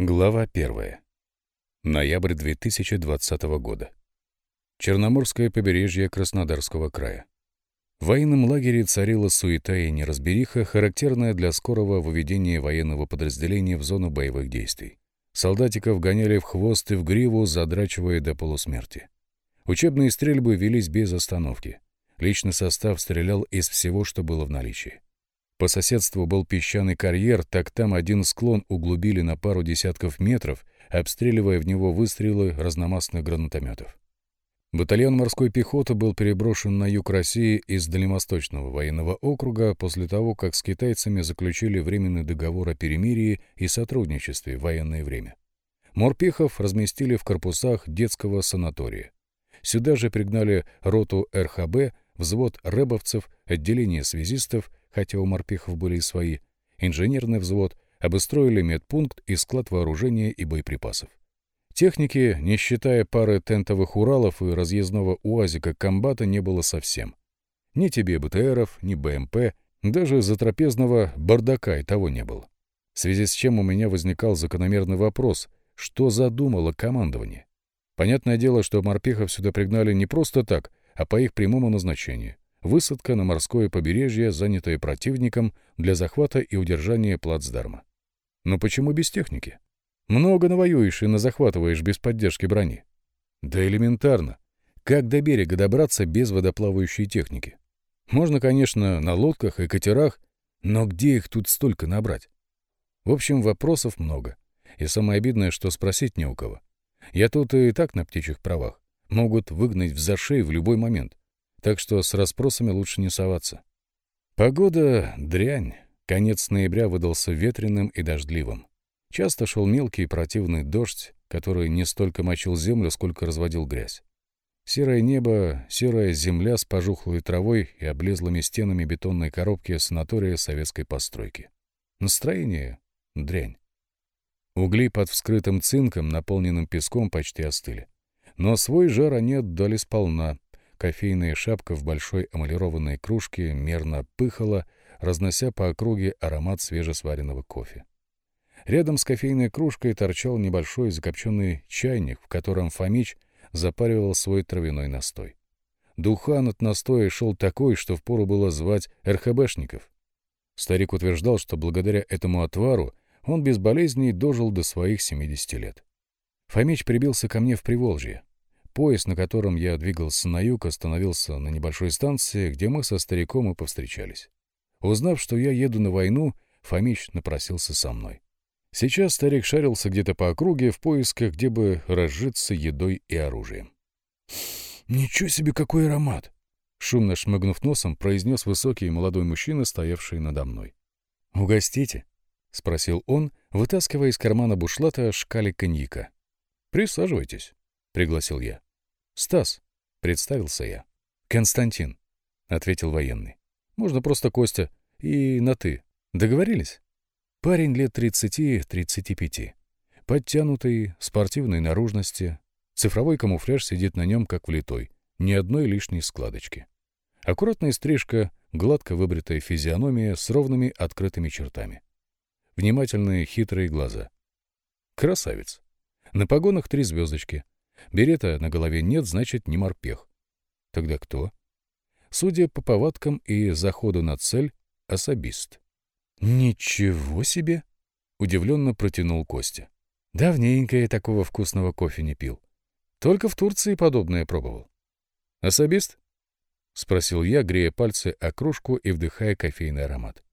Глава 1. Ноябрь 2020 года. Черноморское побережье Краснодарского края. В военном лагере царила суета и неразбериха, характерная для скорого выведения военного подразделения в зону боевых действий. Солдатиков гоняли в хвост и в гриву, задрачивая до полусмерти. Учебные стрельбы велись без остановки. Личный состав стрелял из всего, что было в наличии. По соседству был песчаный карьер, так там один склон углубили на пару десятков метров, обстреливая в него выстрелы разномастных гранатометов. Батальон морской пехоты был переброшен на юг России из Дальневосточного военного округа после того, как с китайцами заключили временный договор о перемирии и сотрудничестве в военное время. Морпехов разместили в корпусах детского санатория. Сюда же пригнали роту РХБ, взвод рэбовцев, отделение связистов хотя у морпехов были и свои, инженерный взвод, обустроили медпункт и склад вооружения и боеприпасов. Техники, не считая пары тентовых Уралов и разъездного УАЗика комбата, не было совсем. Ни тебе БТРов, ни БМП, даже затрапезного бардака и того не было. В связи с чем у меня возникал закономерный вопрос, что задумало командование? Понятное дело, что морпехов сюда пригнали не просто так, а по их прямому назначению. Высадка на морское побережье, занятое противником для захвата и удержания плацдарма. Но почему без техники? Много навоюешь и назахватываешь без поддержки брони. Да элементарно. Как до берега добраться без водоплавающей техники? Можно, конечно, на лодках и катерах, но где их тут столько набрать? В общем, вопросов много. И самое обидное, что спросить не у кого. Я тут и так на птичьих правах. Могут выгнать в зашей в любой момент так что с расспросами лучше не соваться. Погода — дрянь. Конец ноября выдался ветреным и дождливым. Часто шел мелкий противный дождь, который не столько мочил землю, сколько разводил грязь. Серое небо, серая земля с пожухлой травой и облезлыми стенами бетонной коробки санатория советской постройки. Настроение — дрянь. Угли под вскрытым цинком, наполненным песком, почти остыли. Но свой жар они отдали сполна, Кофейная шапка в большой эмалированной кружке мерно пыхала, разнося по округе аромат свежесваренного кофе. Рядом с кофейной кружкой торчал небольшой закопченный чайник, в котором Фомич запаривал свой травяной настой. Духан от настоя шел такой, что впору было звать РХБшников. Старик утверждал, что благодаря этому отвару он без болезней дожил до своих 70 лет. Фомич прибился ко мне в Приволжье. Поезд, на котором я двигался на юг, остановился на небольшой станции, где мы со стариком и повстречались. Узнав, что я еду на войну, Фомич напросился со мной. Сейчас старик шарился где-то по округе в поисках, где бы разжиться едой и оружием. «Ничего себе, какой аромат!» Шумно шмыгнув носом, произнес высокий молодой мужчина, стоявший надо мной. «Угостите?» — спросил он, вытаскивая из кармана бушлата шкали коньяка. «Присаживайтесь», — пригласил я. «Стас», — представился я. «Константин», — ответил военный. «Можно просто Костя. И на «ты». Договорились?» Парень лет тридцати-тридцати пяти. Подтянутый, спортивной наружности. Цифровой камуфляж сидит на нем, как влитой. Ни одной лишней складочки. Аккуратная стрижка, гладко выбритая физиономия с ровными открытыми чертами. Внимательные хитрые глаза. Красавец. На погонах три звездочки — Берета на голове нет, значит, не морпех. Тогда кто? Судя по повадкам и заходу на цель, особист. «Ничего себе!» — удивленно протянул Костя. «Давненько я такого вкусного кофе не пил. Только в Турции подобное пробовал». «Особист?» — спросил я, грея пальцы о кружку и вдыхая кофейный аромат.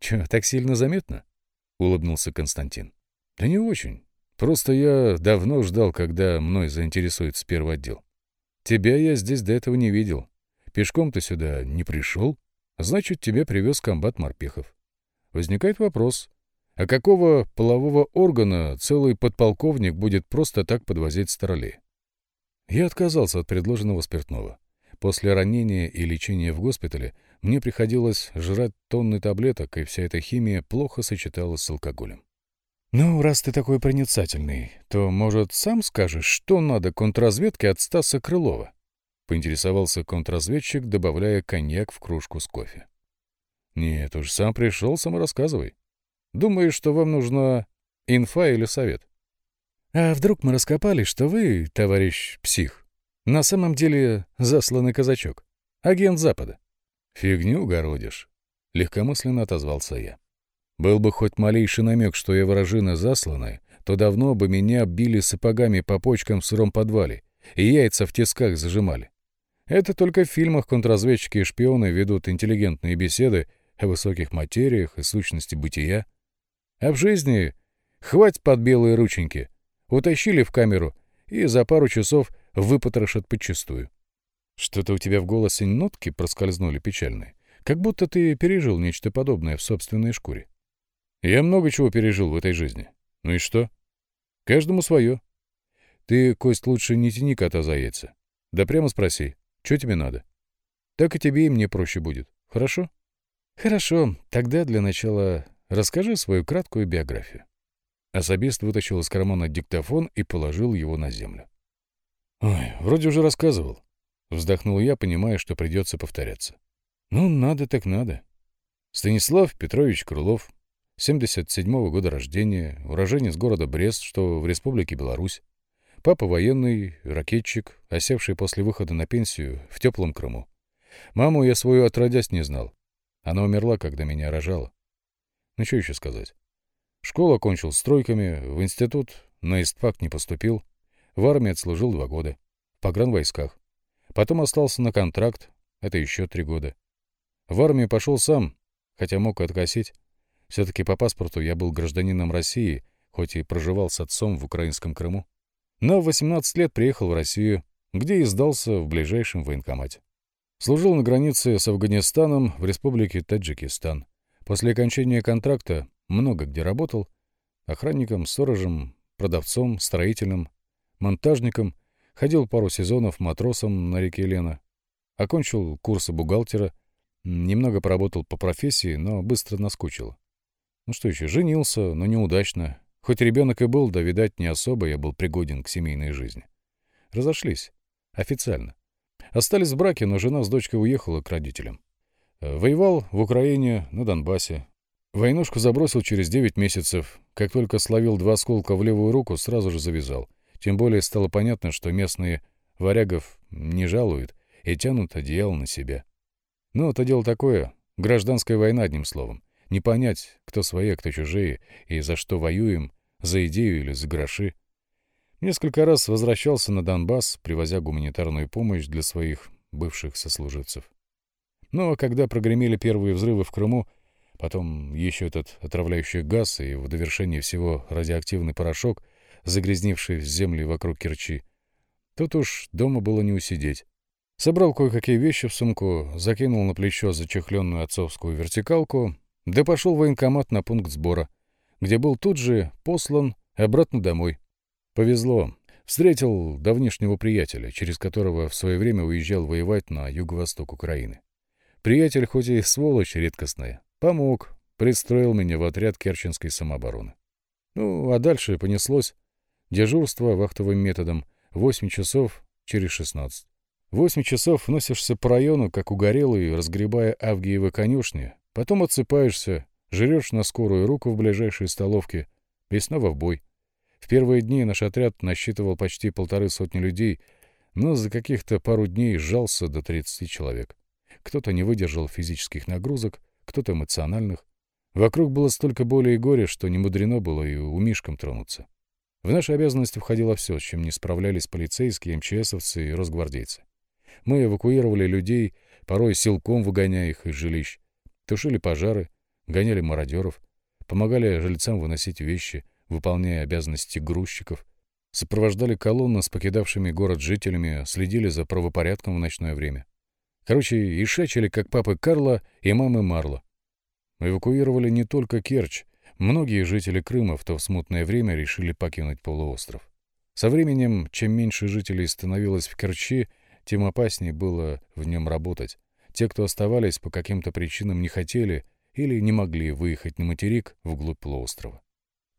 «Чё, так сильно заметно?» — улыбнулся Константин. «Да не очень. Просто я давно ждал, когда мной заинтересуется первый отдел. Тебя я здесь до этого не видел. Пешком ты сюда не пришел, значит, тебя привез комбат морпехов. Возникает вопрос, а какого полового органа целый подполковник будет просто так подвозить старлей? Я отказался от предложенного спиртного. После ранения и лечения в госпитале мне приходилось жрать тонны таблеток, и вся эта химия плохо сочеталась с алкоголем. «Ну, раз ты такой проницательный, то, может, сам скажешь, что надо контрразведке от Стаса Крылова?» — поинтересовался контрразведчик, добавляя коньяк в кружку с кофе. «Нет уж, сам пришел, сам рассказывай. Думаешь, что вам нужна Инфа или совет? А вдруг мы раскопали, что вы, товарищ псих, на самом деле засланный казачок, агент Запада? Фигню городишь, легкомысленно отозвался я. Был бы хоть малейший намек, что я вражина засланная, то давно бы меня били сапогами по почкам в сыром подвале и яйца в тисках зажимали. Это только в фильмах контрразведчики и шпионы ведут интеллигентные беседы о высоких материях и сущности бытия. А в жизни хвать под белые рученьки, утащили в камеру и за пару часов выпотрошат подчистую. Что-то у тебя в голосе нотки проскользнули печальные, как будто ты пережил нечто подобное в собственной шкуре. Я много чего пережил в этой жизни. Ну и что? Каждому свое. Ты, Кость, лучше не тяни кота за яйца. Да прямо спроси, что тебе надо? Так и тебе и мне проще будет. Хорошо? Хорошо. Тогда для начала расскажи свою краткую биографию. Особист вытащил из кармана диктофон и положил его на землю. «Ой, вроде уже рассказывал». Вздохнул я, понимая, что придется повторяться. «Ну, надо так надо. Станислав Петрович Крылов, 77-го года рождения, уроженец города Брест, что в Республике Беларусь. Папа военный, ракетчик, осевший после выхода на пенсию в теплом Крыму. Маму я свою отродясь не знал. Она умерла, когда меня рожала. Ну, что еще сказать? Школу окончил стройками, в институт на истфак не поступил, в армии отслужил два года, в погранвойсках. Потом остался на контракт, это еще три года. В армию пошел сам, хотя мог откосить. Все-таки по паспорту я был гражданином России, хоть и проживал с отцом в украинском Крыму. Но в 18 лет приехал в Россию, где и сдался в ближайшем военкомате. Служил на границе с Афганистаном в республике Таджикистан. После окончания контракта много где работал. Охранником, сторожем, продавцом, строительным, монтажником. Ходил пару сезонов матросом на реке Лена. Окончил курсы бухгалтера. Немного поработал по профессии, но быстро наскучил. Ну что еще, женился, но неудачно. Хоть ребенок и был, да, видать, не особо я был пригоден к семейной жизни. Разошлись. Официально. Остались в браке, но жена с дочкой уехала к родителям. Э, воевал в Украине, на Донбассе. Войнушку забросил через 9 месяцев. Как только словил два осколка в левую руку, сразу же завязал. Тем более стало понятно, что местные варягов не жалуют и тянут одеяло на себя. Ну, это дело такое. Гражданская война, одним словом. Не понять, кто свои, а кто чужие, и за что воюем, за идею или за гроши. Несколько раз возвращался на Донбасс, привозя гуманитарную помощь для своих бывших сослуживцев. Но когда прогремели первые взрывы в Крыму, потом еще этот отравляющий газ и в довершении всего радиоактивный порошок, загрязнивший земли вокруг Керчи, тут уж дома было не усидеть. Собрал кое-какие вещи в сумку, закинул на плечо зачехленную отцовскую вертикалку, да пошел в военкомат на пункт сбора, где был тут же послан обратно домой. Повезло. Встретил давнишнего приятеля, через которого в свое время уезжал воевать на юго-восток Украины. Приятель, хоть и сволочь редкостная, помог, пристроил меня в отряд Керченской самообороны. Ну, а дальше понеслось. Дежурство вахтовым методом. Восемь часов через шестнадцать. Восемь часов носишься по району, как угорелый, разгребая авгиевы конюшни. Потом отсыпаешься, жрешь на скорую руку в ближайшей столовке и снова в бой. В первые дни наш отряд насчитывал почти полторы сотни людей, но за каких-то пару дней сжался до 30 человек. Кто-то не выдержал физических нагрузок, кто-то эмоциональных. Вокруг было столько боли и горя, что не мудрено было и у Мишкам тронуться. В наши обязанности входило все, с чем не справлялись полицейские, МЧСовцы и росгвардейцы. Мы эвакуировали людей, порой силком выгоняя их из жилищ, тушили пожары, гоняли мародеров, помогали жильцам выносить вещи — выполняя обязанности грузчиков, сопровождали колонны с покидавшими город жителями, следили за правопорядком в ночное время. Короче, и шачили, как папы Карла и мамы Марла. Эвакуировали не только Керчь. Многие жители Крыма в то смутное время решили покинуть полуостров. Со временем, чем меньше жителей становилось в Керчи, тем опаснее было в нем работать. Те, кто оставались, по каким-то причинам не хотели или не могли выехать на материк вглубь полуострова.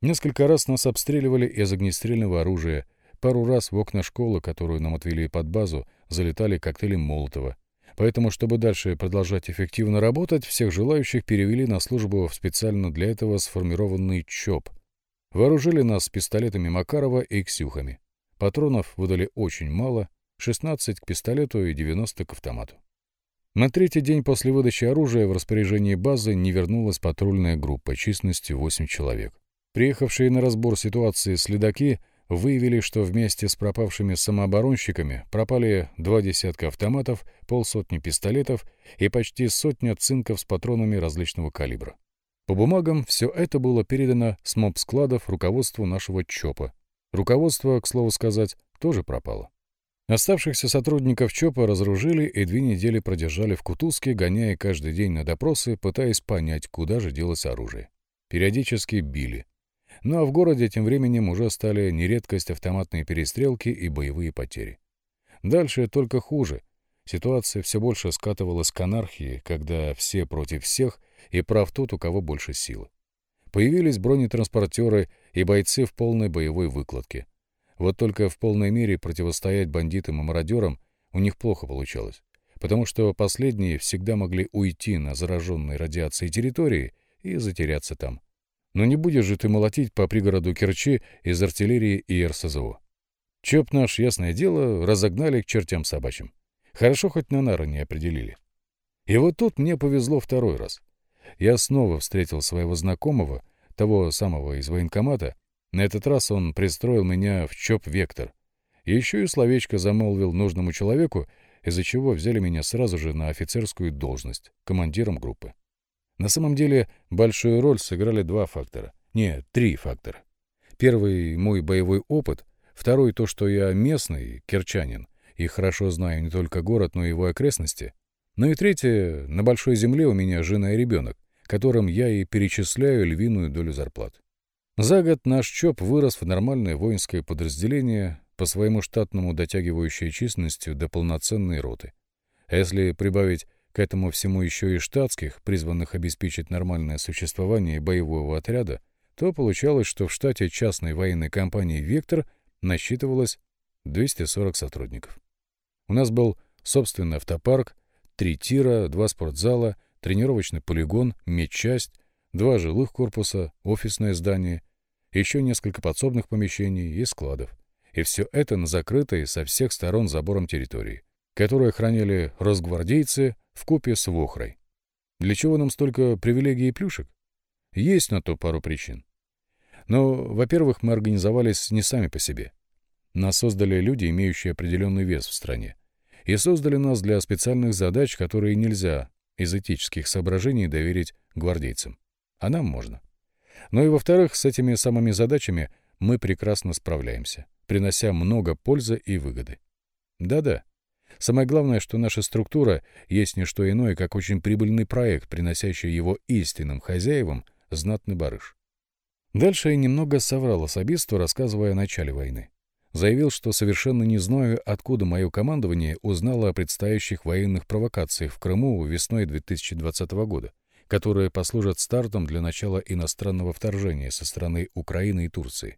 Несколько раз нас обстреливали из огнестрельного оружия. Пару раз в окна школы, которую нам отвели под базу, залетали коктейли Молотова. Поэтому, чтобы дальше продолжать эффективно работать, всех желающих перевели на службу в специально для этого сформированный ЧОП. Вооружили нас пистолетами Макарова и Ксюхами. Патронов выдали очень мало, 16 к пистолету и 90 к автомату. На третий день после выдачи оружия в распоряжении базы не вернулась патрульная группа численностью 8 человек. Приехавшие на разбор ситуации следаки выявили, что вместе с пропавшими самооборонщиками пропали два десятка автоматов, полсотни пистолетов и почти сотня цинков с патронами различного калибра. По бумагам все это было передано с моб-складов руководству нашего ЧОПа. Руководство, к слову сказать, тоже пропало. Оставшихся сотрудников ЧОПа разоружили и две недели продержали в Кутузке, гоняя каждый день на допросы, пытаясь понять, куда же делось оружие. Периодически били. Ну а в городе тем временем уже стали нередкость автоматные перестрелки и боевые потери. Дальше только хуже. Ситуация все больше скатывалась к анархии, когда все против всех и прав тот, у кого больше силы. Появились бронетранспортеры и бойцы в полной боевой выкладке. Вот только в полной мере противостоять бандитам и мародерам у них плохо получалось, потому что последние всегда могли уйти на зараженной радиацией территории и затеряться там. Но не будешь же ты молотить по пригороду Керчи из артиллерии и РСЗО. Чоп наш, ясное дело, разогнали к чертям собачьим. Хорошо хоть на нары не определили. И вот тут мне повезло второй раз. Я снова встретил своего знакомого, того самого из военкомата. На этот раз он пристроил меня в ЧОП-вектор. Еще и словечко замолвил нужному человеку, из-за чего взяли меня сразу же на офицерскую должность, командиром группы. На самом деле большую роль сыграли два фактора. Нет, три фактора. Первый — мой боевой опыт, второй — то, что я местный, керчанин, и хорошо знаю не только город, но и его окрестности. Ну и третье — на большой земле у меня жена и ребенок, которым я и перечисляю львиную долю зарплат. За год наш ЧОП вырос в нормальное воинское подразделение, по своему штатному дотягивающее численностью до полноценной роты. А если прибавить к этому всему еще и штатских, призванных обеспечить нормальное существование боевого отряда, то получалось, что в штате частной военной компании «Вектор» насчитывалось 240 сотрудников. У нас был собственный автопарк, три тира, два спортзала, тренировочный полигон, медчасть, два жилых корпуса, офисное здание, еще несколько подсобных помещений и складов. И все это на закрытой со всех сторон забором территории, которую охраняли росгвардейцы в купе с Вохрой. Для чего нам столько привилегий и плюшек? Есть на то пару причин. Но, во-первых, мы организовались не сами по себе. Нас создали люди, имеющие определенный вес в стране. И создали нас для специальных задач, которые нельзя из этических соображений доверить гвардейцам. А нам можно. Но и во-вторых, с этими самыми задачами мы прекрасно справляемся, принося много пользы и выгоды. Да-да. Самое главное, что наша структура есть не что иное, как очень прибыльный проект, приносящий его истинным хозяевам знатный барыш. Дальше я немного соврал особисту, рассказывая о начале войны. Заявил, что совершенно не знаю, откуда мое командование узнало о предстоящих военных провокациях в Крыму весной 2020 года, которые послужат стартом для начала иностранного вторжения со стороны Украины и Турции.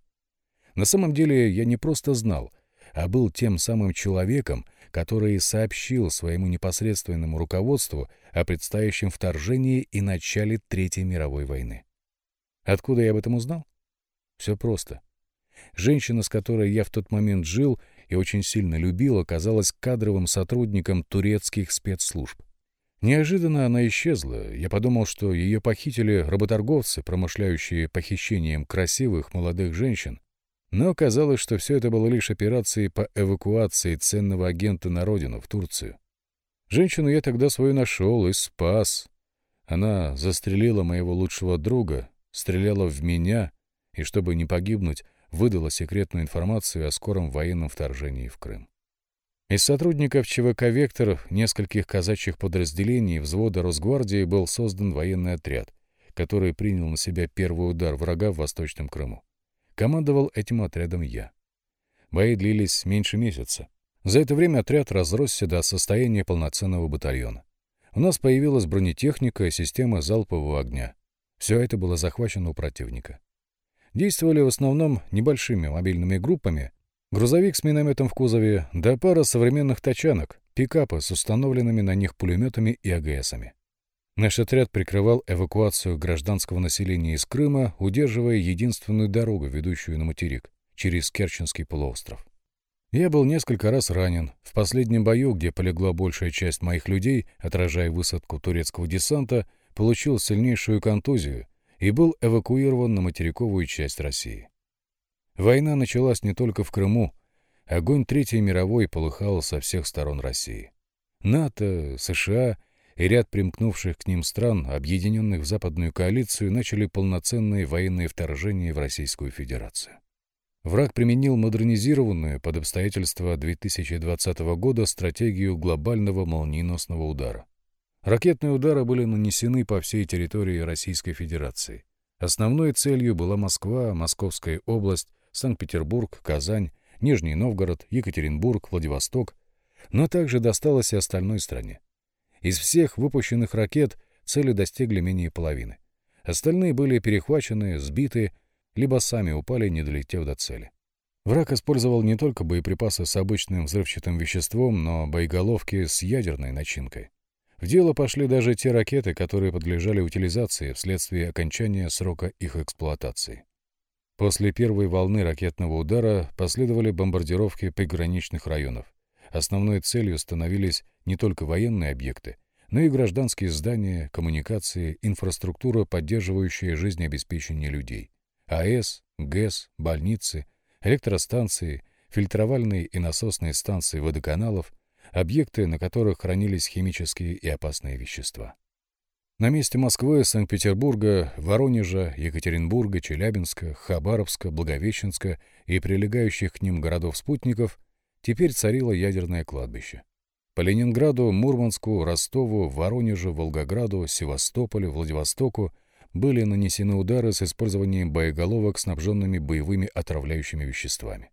На самом деле я не просто знал, а был тем самым человеком, который сообщил своему непосредственному руководству о предстоящем вторжении и начале Третьей мировой войны. Откуда я об этом узнал? Все просто. Женщина, с которой я в тот момент жил и очень сильно любил, оказалась кадровым сотрудником турецких спецслужб. Неожиданно она исчезла. Я подумал, что ее похитили работорговцы, промышляющие похищением красивых молодых женщин. Но оказалось, что все это было лишь операцией по эвакуации ценного агента на родину, в Турцию. Женщину я тогда свою нашел и спас. Она застрелила моего лучшего друга, стреляла в меня, и чтобы не погибнуть, выдала секретную информацию о скором военном вторжении в Крым. Из сотрудников ЧВК «Вектор» нескольких казачьих подразделений взвода Росгвардии был создан военный отряд, который принял на себя первый удар врага в Восточном Крыму. Командовал этим отрядом я. Бои длились меньше месяца. За это время отряд разросся до состояния полноценного батальона. У нас появилась бронетехника и система залпового огня. Все это было захвачено у противника действовали в основном небольшими мобильными группами, грузовик с минометом в кузове, да пара современных тачанок, пикапы с установленными на них пулеметами и АГСами. Наш отряд прикрывал эвакуацию гражданского населения из Крыма, удерживая единственную дорогу, ведущую на материк, через Керченский полуостров. Я был несколько раз ранен. В последнем бою, где полегла большая часть моих людей, отражая высадку турецкого десанта, получил сильнейшую контузию и был эвакуирован на материковую часть России. Война началась не только в Крыму. Огонь Третьей мировой полыхал со всех сторон России. НАТО, США — и ряд примкнувших к ним стран, объединенных в западную коалицию, начали полноценные военные вторжения в Российскую Федерацию. Враг применил модернизированную под обстоятельства 2020 года стратегию глобального молниеносного удара. Ракетные удары были нанесены по всей территории Российской Федерации. Основной целью была Москва, Московская область, Санкт-Петербург, Казань, Нижний Новгород, Екатеринбург, Владивосток, но также досталось и остальной стране. Из всех выпущенных ракет цели достигли менее половины. Остальные были перехвачены, сбиты, либо сами упали, не долетев до цели. Враг использовал не только боеприпасы с обычным взрывчатым веществом, но боеголовки с ядерной начинкой. В дело пошли даже те ракеты, которые подлежали утилизации вследствие окончания срока их эксплуатации. После первой волны ракетного удара последовали бомбардировки приграничных районов. Основной целью становились не только военные объекты, но и гражданские здания, коммуникации, инфраструктура, поддерживающая жизнеобеспечение людей. АЭС, ГЭС, больницы, электростанции, фильтровальные и насосные станции водоканалов, объекты, на которых хранились химические и опасные вещества. На месте Москвы, Санкт-Петербурга, Воронежа, Екатеринбурга, Челябинска, Хабаровска, Благовещенска и прилегающих к ним городов-спутников теперь царило ядерное кладбище. По Ленинграду, Мурманску, Ростову, Воронежу, Волгограду, Севастополю, Владивостоку были нанесены удары с использованием боеголовок, снабженными боевыми отравляющими веществами.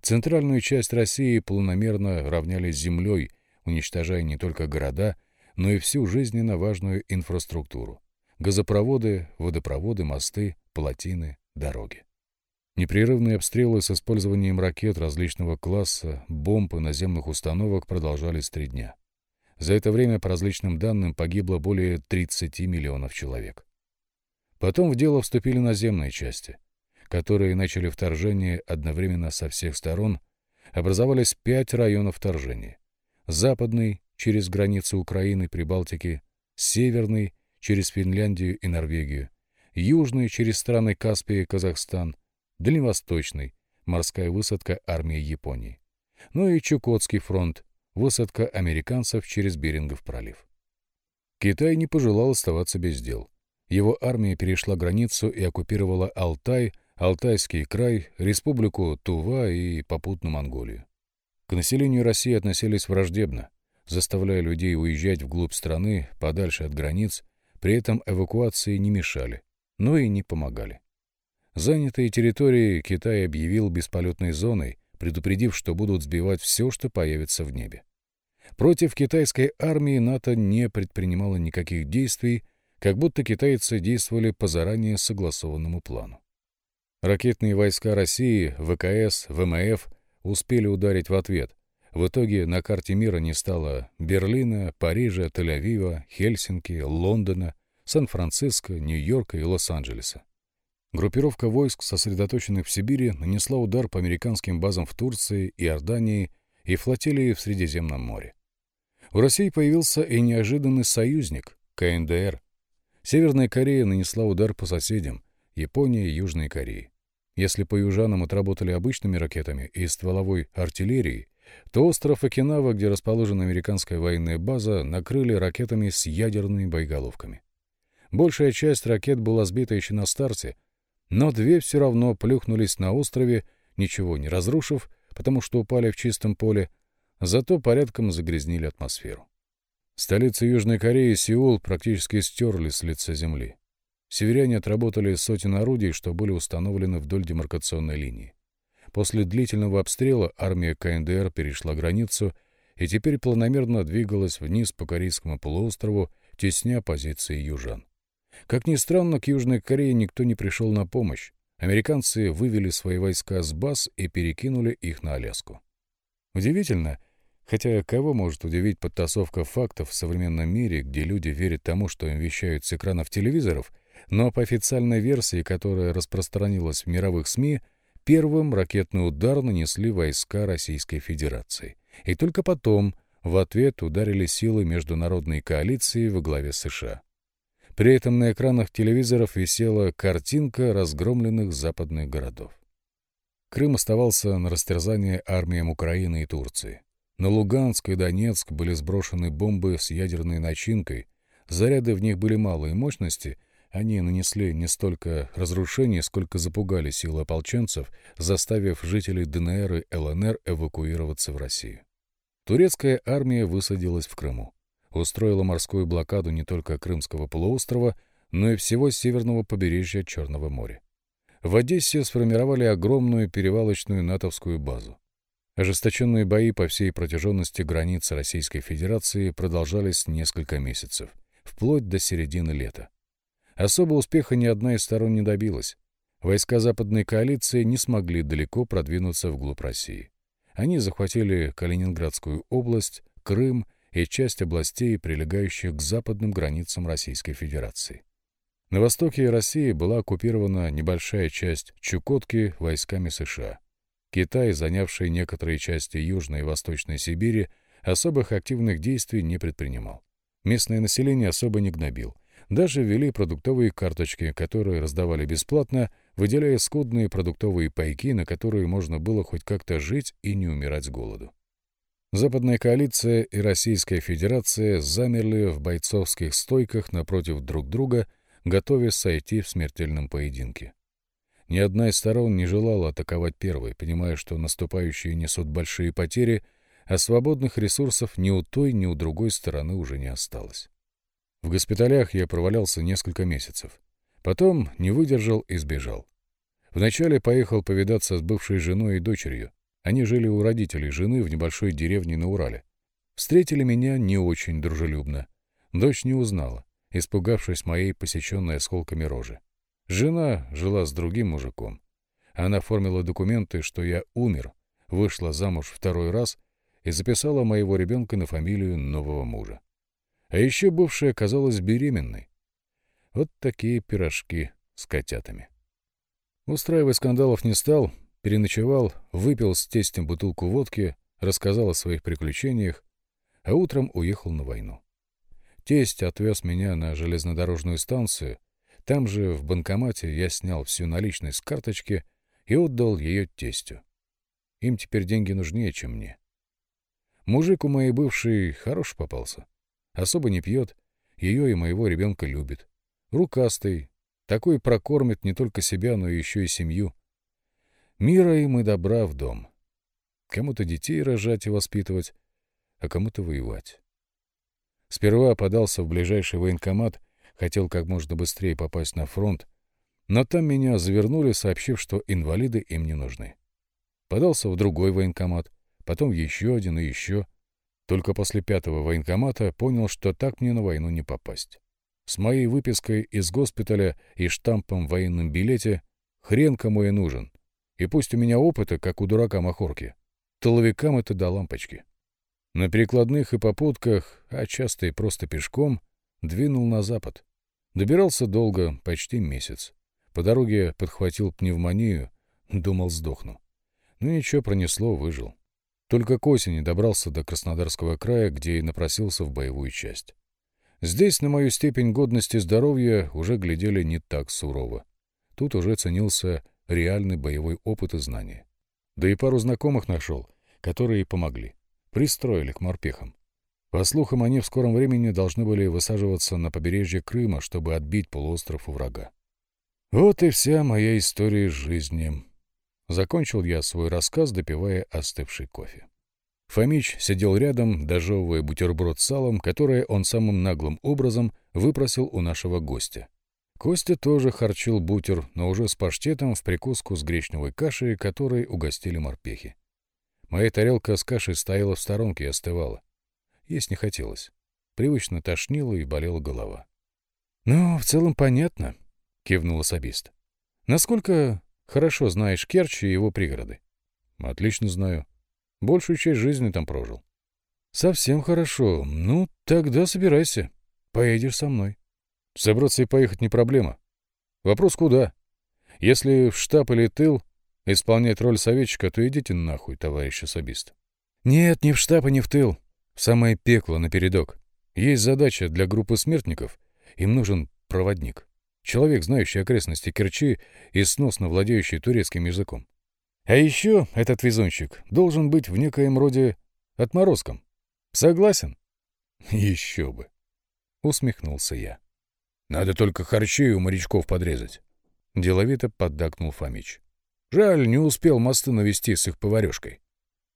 Центральную часть России планомерно равняли землей, уничтожая не только города, но и всю жизненно важную инфраструктуру — газопроводы, водопроводы, мосты, плотины, дороги. Непрерывные обстрелы с использованием ракет различного класса, бомб и наземных установок продолжались три дня. За это время, по различным данным, погибло более 30 миллионов человек. Потом в дело вступили наземные части, которые начали вторжение одновременно со всех сторон. Образовались пять районов вторжения. Западный — через границу Украины, Прибалтики, Северный — через Финляндию и Норвегию, Южный — через страны Каспия и Казахстан — Дальневосточный, морская высадка армии Японии. Ну и Чукотский фронт, высадка американцев через Берингов пролив. Китай не пожелал оставаться без дел. Его армия перешла границу и оккупировала Алтай, Алтайский край, республику Тува и попутно Монголию. К населению России относились враждебно, заставляя людей уезжать вглубь страны, подальше от границ, при этом эвакуации не мешали, но и не помогали. Занятые территории Китай объявил бесполетной зоной, предупредив, что будут сбивать все, что появится в небе. Против китайской армии НАТО не предпринимало никаких действий, как будто китайцы действовали по заранее согласованному плану. Ракетные войска России, ВКС, ВМФ успели ударить в ответ. В итоге на карте мира не стало Берлина, Парижа, Тель-Авива, Хельсинки, Лондона, Сан-Франциско, Нью-Йорка и Лос-Анджелеса. Группировка войск, сосредоточенных в Сибири, нанесла удар по американским базам в Турции, Иордании и флотилии в Средиземном море. У России появился и неожиданный союзник — КНДР. Северная Корея нанесла удар по соседям — Японии и Южной Корее. Если по южанам отработали обычными ракетами и стволовой артиллерией, то остров Окинава, где расположена американская военная база, накрыли ракетами с ядерными боеголовками. Большая часть ракет была сбита еще на старте, но две все равно плюхнулись на острове, ничего не разрушив, потому что упали в чистом поле, зато порядком загрязнили атмосферу. Столица Южной Кореи, Сеул, практически стерли с лица земли. Северяне отработали сотен орудий, что были установлены вдоль демаркационной линии. После длительного обстрела армия КНДР перешла границу и теперь планомерно двигалась вниз по Корейскому полуострову, тесня позиции южан. Как ни странно, к Южной Корее никто не пришел на помощь. Американцы вывели свои войска с баз и перекинули их на Аляску. Удивительно, Хотя кого может удивить подтасовка фактов в современном мире, где люди верят тому, что им вещают с экранов телевизоров, но по официальной версии, которая распространилась в мировых СМИ, первым ракетный удар нанесли войска Российской Федерации. И только потом в ответ ударили силы международной коалиции во главе США. При этом на экранах телевизоров висела картинка разгромленных западных городов. Крым оставался на растерзание армиям Украины и Турции. На Луганск и Донецк были сброшены бомбы с ядерной начинкой. Заряды в них были малой мощности, они нанесли не столько разрушений, сколько запугали силы ополченцев, заставив жителей ДНР и ЛНР эвакуироваться в Россию. Турецкая армия высадилась в Крыму. Устроила морскую блокаду не только Крымского полуострова, но и всего северного побережья Черного моря. В Одессе сформировали огромную перевалочную натовскую базу. Ожесточенные бои по всей протяженности границ Российской Федерации продолжались несколько месяцев, вплоть до середины лета. Особо успеха ни одна из сторон не добилась. Войска Западной коалиции не смогли далеко продвинуться вглубь России. Они захватили Калининградскую область, Крым и часть областей, прилегающих к западным границам Российской Федерации. На востоке России была оккупирована небольшая часть Чукотки войсками США. Китай, занявший некоторые части Южной и Восточной Сибири, особых активных действий не предпринимал. Местное население особо не гнобил. Даже ввели продуктовые карточки, которые раздавали бесплатно, выделяя скудные продуктовые пайки, на которые можно было хоть как-то жить и не умирать с голоду. Западная коалиция и Российская Федерация замерли в бойцовских стойках напротив друг друга, готовясь сойти в смертельном поединке. Ни одна из сторон не желала атаковать первой, понимая, что наступающие несут большие потери, а свободных ресурсов ни у той, ни у другой стороны уже не осталось. В госпиталях я провалялся несколько месяцев. Потом не выдержал и сбежал. Вначале поехал повидаться с бывшей женой и дочерью. Они жили у родителей жены в небольшой деревне на Урале. Встретили меня не очень дружелюбно. Дочь не узнала, испугавшись моей посеченной осколками рожи. Жена жила с другим мужиком. Она оформила документы, что я умер, вышла замуж второй раз и записала моего ребенка на фамилию нового мужа. А еще бывшая оказалась беременной. Вот такие пирожки с котятами. Устраивать скандалов не стал, переночевал, выпил с тестем бутылку водки, рассказал о своих приключениях, а утром уехал на войну. Тесть отвез меня на железнодорожную станцию, там же, в банкомате, я снял всю наличность с карточки и отдал ее тестю. Им теперь деньги нужнее, чем мне. Мужик у моей бывшей хорош попался. Особо не пьет, ее и моего ребенка любит. Рукастый, такой прокормит не только себя, но еще и семью. Мира им и добра в дом. Кому-то детей рожать и воспитывать, а кому-то воевать. Сперва подался в ближайший военкомат — хотел как можно быстрее попасть на фронт, но там меня завернули, сообщив, что инвалиды им не нужны. Подался в другой военкомат, потом еще один и еще. Только после пятого военкомата понял, что так мне на войну не попасть. С моей выпиской из госпиталя и штампом в военном билете хрен кому я нужен. И пусть у меня опыта, как у дурака Махорки. Толовикам это до лампочки. На перекладных и попутках, а часто и просто пешком — Двинул на запад. Добирался долго, почти месяц. По дороге подхватил пневмонию, думал, сдохну. Ну ничего, пронесло, выжил. Только к осени добрался до Краснодарского края, где и напросился в боевую часть. Здесь на мою степень годности здоровья уже глядели не так сурово. Тут уже ценился реальный боевой опыт и знания. Да и пару знакомых нашел, которые помогли. Пристроили к морпехам. По слухам, они в скором времени должны были высаживаться на побережье Крыма, чтобы отбить полуостров у врага. Вот и вся моя история жизни. Закончил я свой рассказ, допивая остывший кофе. Фомич сидел рядом, дожевывая бутерброд с салом, которое он самым наглым образом выпросил у нашего гостя. Костя тоже харчил бутер, но уже с паштетом в прикуску с гречневой кашей, которой угостили морпехи. Моя тарелка с кашей стояла в сторонке и остывала. Есть не хотелось. Привычно тошнило и болела голова. «Ну, в целом понятно», — кивнул особист. «Насколько хорошо знаешь Керчь и его пригороды?» «Отлично знаю. Большую часть жизни там прожил». Совсем хорошо. Ну, тогда собирайся. Поедешь со мной. Собраться и поехать не проблема. Вопрос куда? Если в штаб или тыл исполнять роль советчика, то идите нахуй, товарищ особист. Нет, не в штаб и не в тыл. В самое пекло напередок. Есть задача для группы смертников. Им нужен проводник. Человек, знающий окрестности Керчи и сносно владеющий турецким языком. А еще этот везунчик должен быть в некоем роде отморозком. Согласен? Еще бы. Усмехнулся я. Надо только харчей у морячков подрезать. Деловито поддакнул Фомич. Жаль, не успел мосты навести с их поварешкой.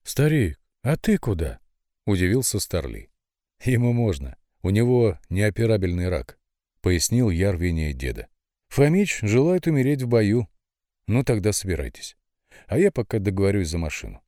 Старик, а ты куда? Удивился Старли. Ему можно. У него неоперабельный рак. Пояснил я деда. Фомич желает умереть в бою. Ну тогда собирайтесь. А я пока договорюсь за машину.